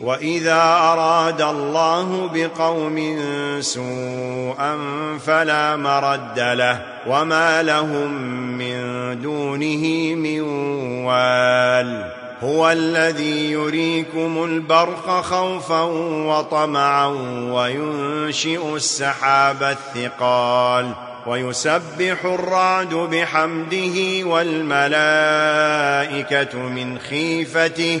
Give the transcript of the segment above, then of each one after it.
وَإِذَا أَرَادَ اللَّهُ بِقَوْمٍ سُوءًا فَلَا مَرَدَّ لَهُ وَمَا لَهُم مِّن دُونِهِ مِن وَالٍ هُوَ الَّذِي يُرِيكُمُ الْبَرْقَ خَوْفًا وَطَمَعًا وَيُنشِئُ السَّحَابَ الثِّقَالَ وَيُسَبِّحُ الرَّعْدُ بِحَمْدِهِ وَالْمَلَائِكَةُ مِنْ خِيفَتِهِ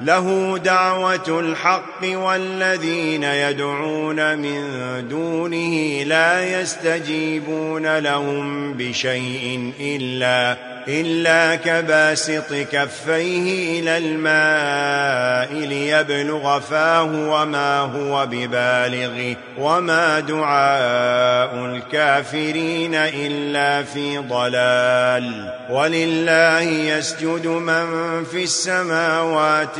له دعوة الحق والذين يدعون من دونه لا يستجيبون لهم بشيء إلا, إلا كباسط كفيه إلى الماء ليبلغ فاه وما هو ببالغ وما دعاء الكافرين إلا في ضلال. ولله يسجد من في السماوات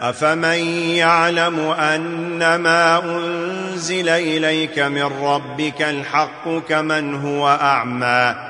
أفمن يعلم أنما أنزل إليك من ربك الحق كمن هو أعمى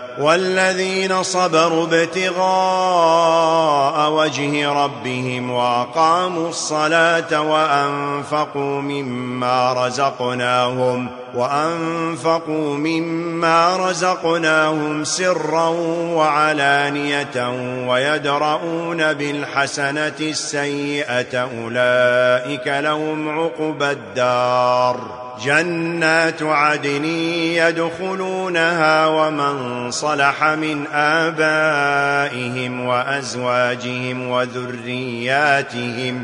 والذين صبروا ابتغاء وجه ربهم وأقاموا الصلاة وأنفقوا مما رزقناهم ۖ وأنفقوا مما رزقناهم سرا وعلانية ويدرؤون بالحسنة السيئة أولئك لهم عقب الدار جنات عدن يدخلونها ومن صلح من آبائهم وأزواجهم وذرياتهم وذرياتهم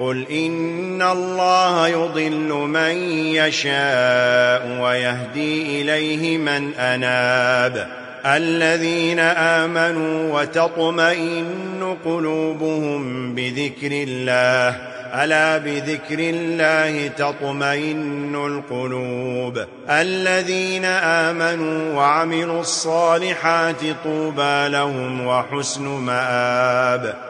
قل إن الله يضل من يشاء ويهدي إليه من أناب الذين آمنوا وتطمئن قلوبهم بذكر الله ألا بذكر الله تطمئن القلوب الذين آمنوا وعملوا الصالحات طوبى لهم وحسن مآب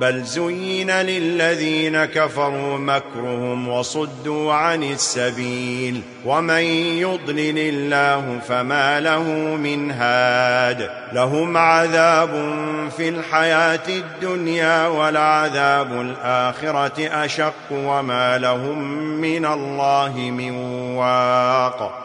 بل زين للذين كفروا مكرهم وصدوا عن السبيل ومن يضلل الله فما له من هاد لهم عذاب في الحياة الدنيا والعذاب الآخرة أشق وما لهم من الله من واق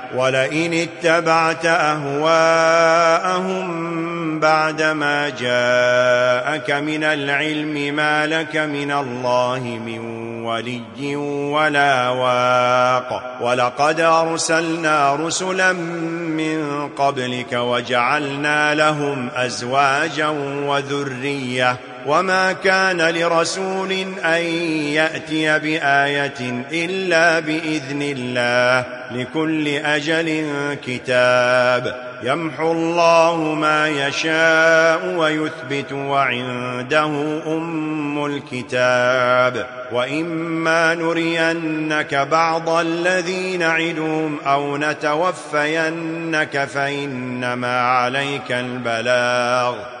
ولئن اتبعت أهواءهم بعدما جاءك من العلم ما لك من الله من ولي ولا واق ولقد أرسلنا رسلا من قبلك وجعلنا لهم أزواجا وذرية وما كان لرسول أن يأتي بآية إلا بإذن الله لكل أجل كتاب يمحو الله ما يشاء ويثبت وعنده أم الكتاب وإما نرينك بعض الذين عدوم أو نتوفينك فإنما عليك البلاغ